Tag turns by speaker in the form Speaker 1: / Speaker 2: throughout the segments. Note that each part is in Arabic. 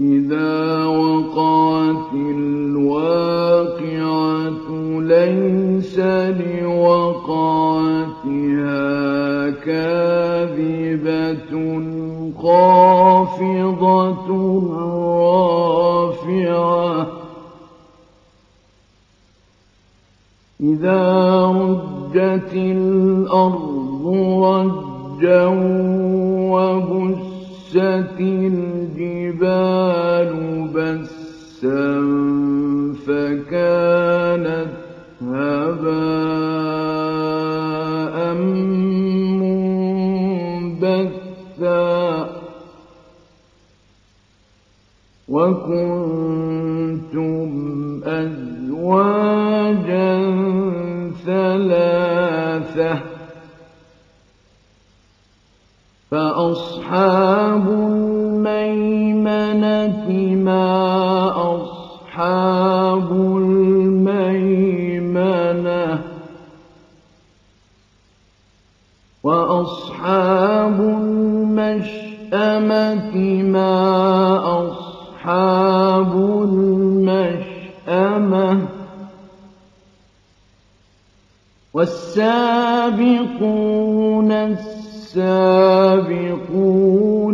Speaker 1: إذا وكنتم أزواجا ثلاثة فأصحاب الميمنة ما أصحاب الميمنة وأصحاب المشأمة ما أصحاب المشأمة والسابقون السابقون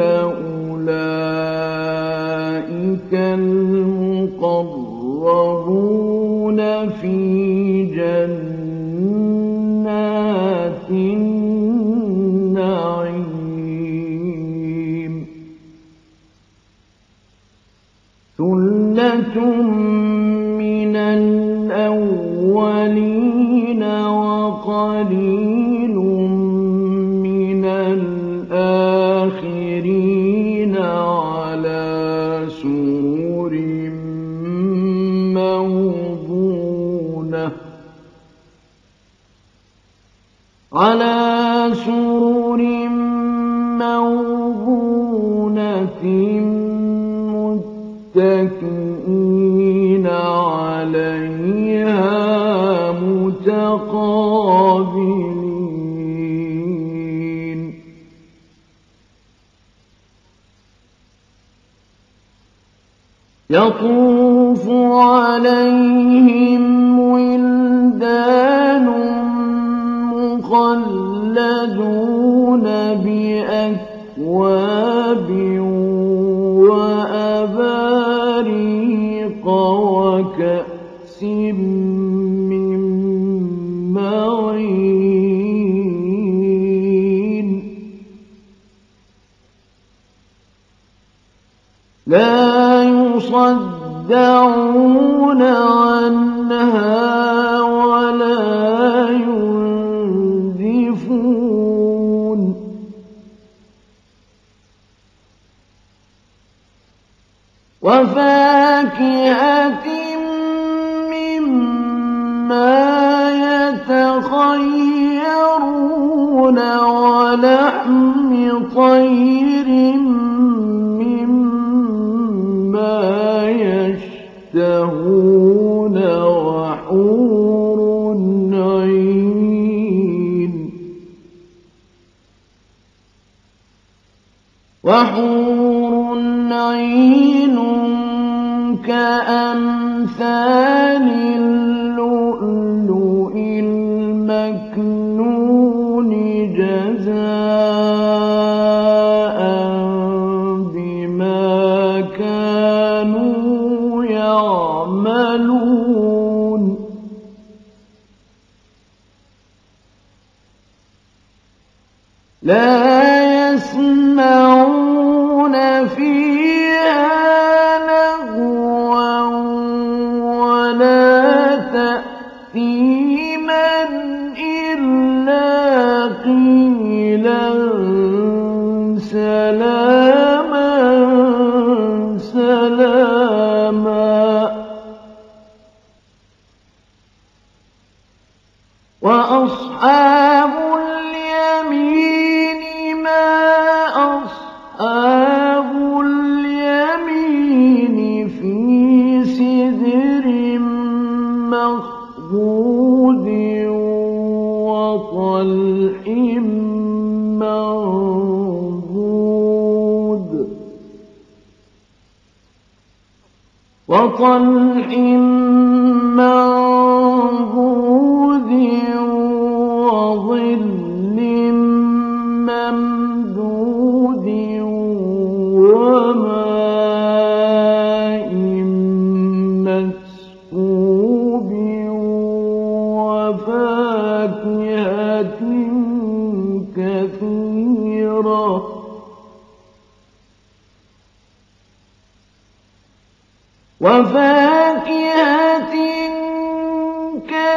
Speaker 1: أولئك المقربون في جنات وقليل يطوف عليهم ولدان مخلدون بأكواب يصدعون عنها ولا وحور عين كأمثال خلقا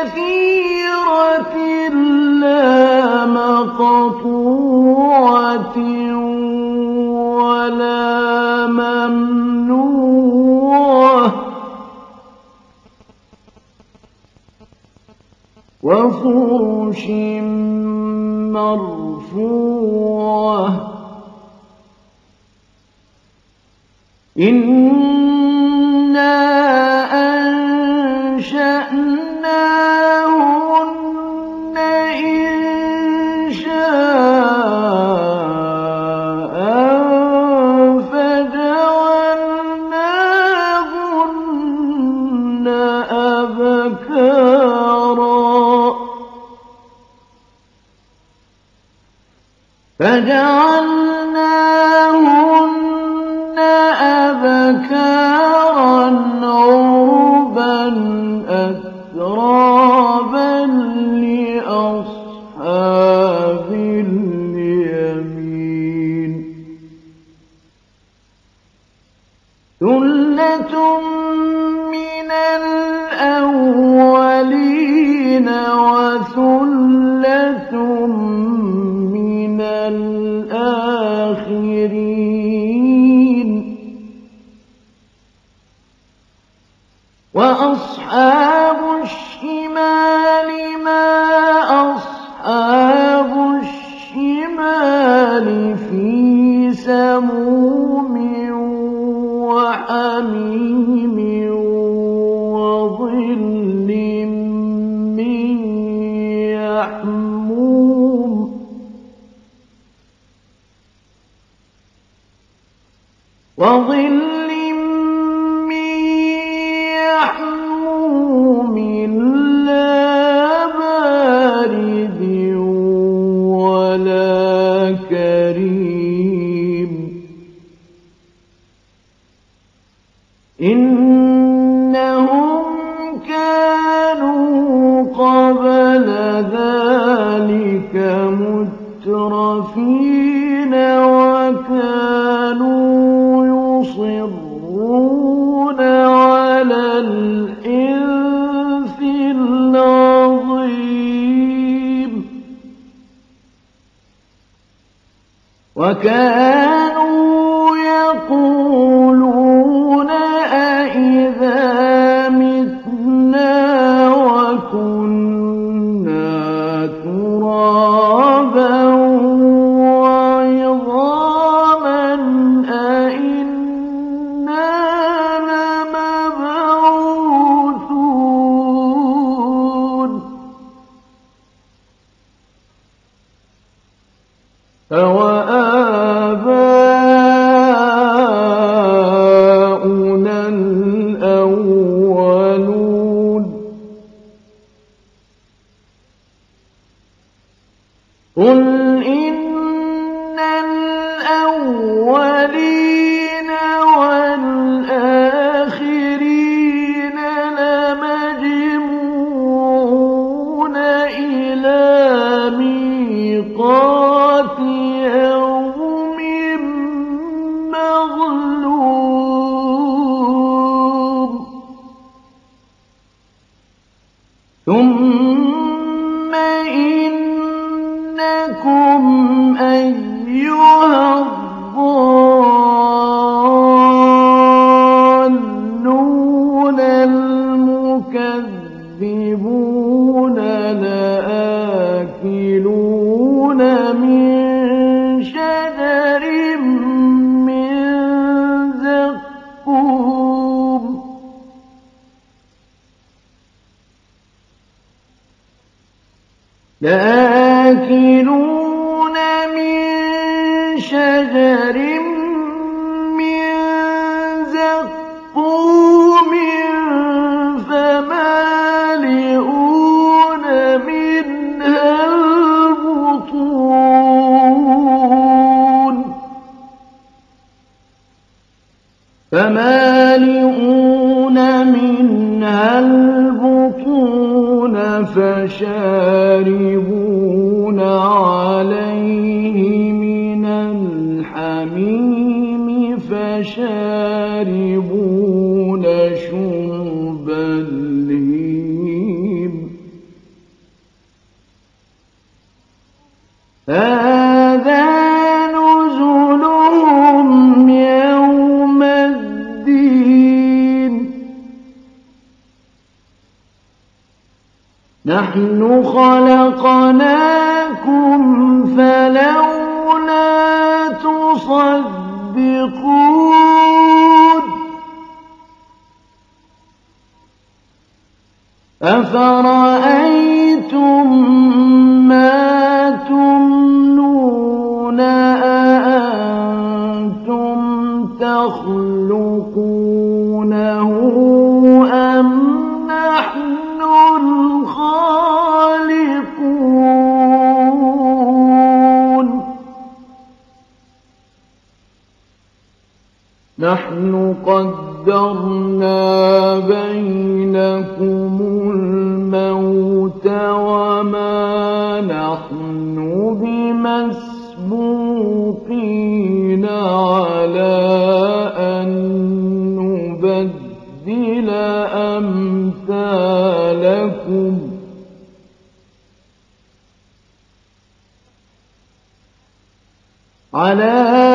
Speaker 1: الذين أو وظل الإنس وكان فهو ثم إنكم أيها تجري نحن خلقناكم فلولا تصدقون. أفرأيتم ما تمنون أأنتم تخلقون؟ ليضل على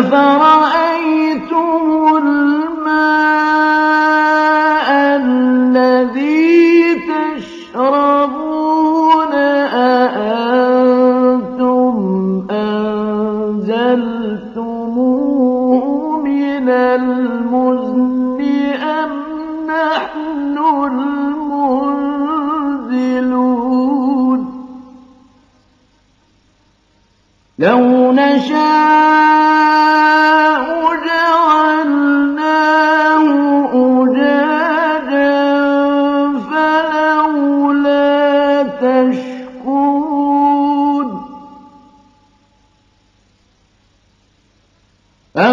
Speaker 1: أفرأيت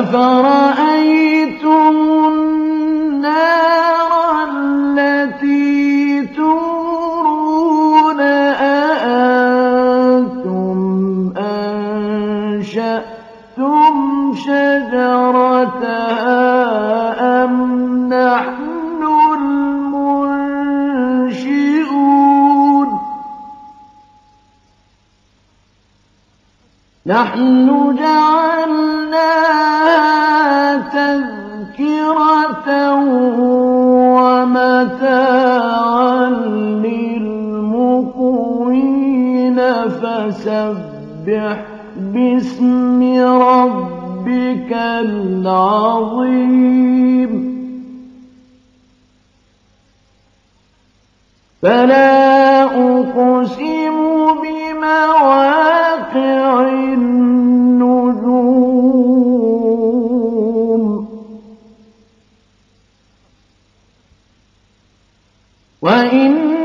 Speaker 1: أَفَرَأَيْتُمُ النَّارَ الَّتِي تُورُونَ أَأَنتُمْ أَنشَأْتُمْ شَجَرَتَهَا أَمْ نَحْنُ الْمُنشِئُونَ نَحْنُ فسبح باسم ربك العظيم. فلا أقسم بمواقع النجوم. وإن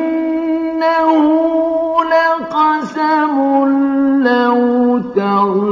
Speaker 1: أَوْ تَغْلِبَ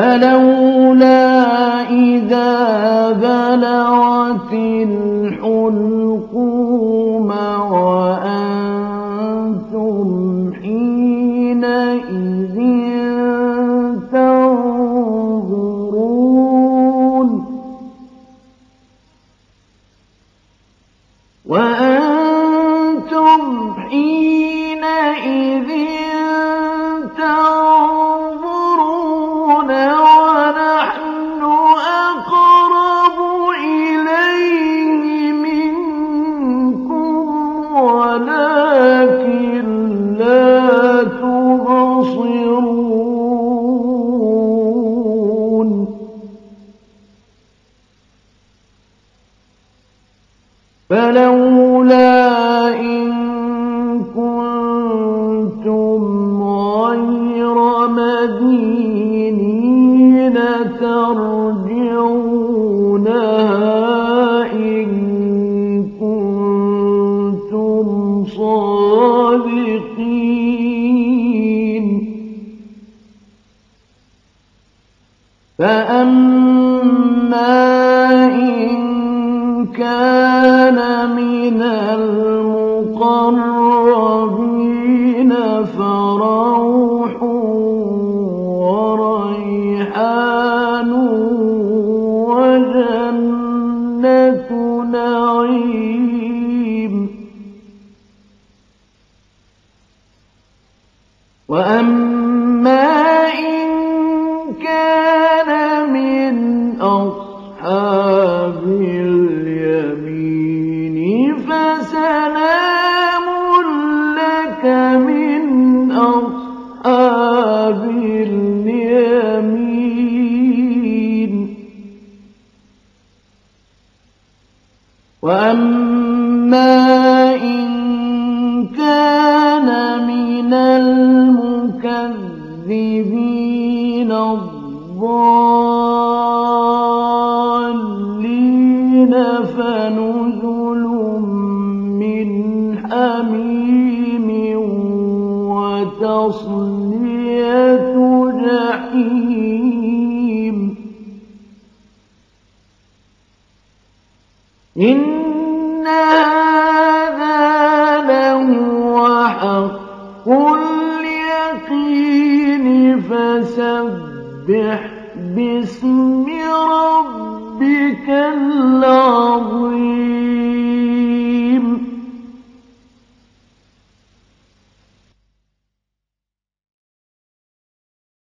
Speaker 1: فلولا إذا بلغت الحلم 哦。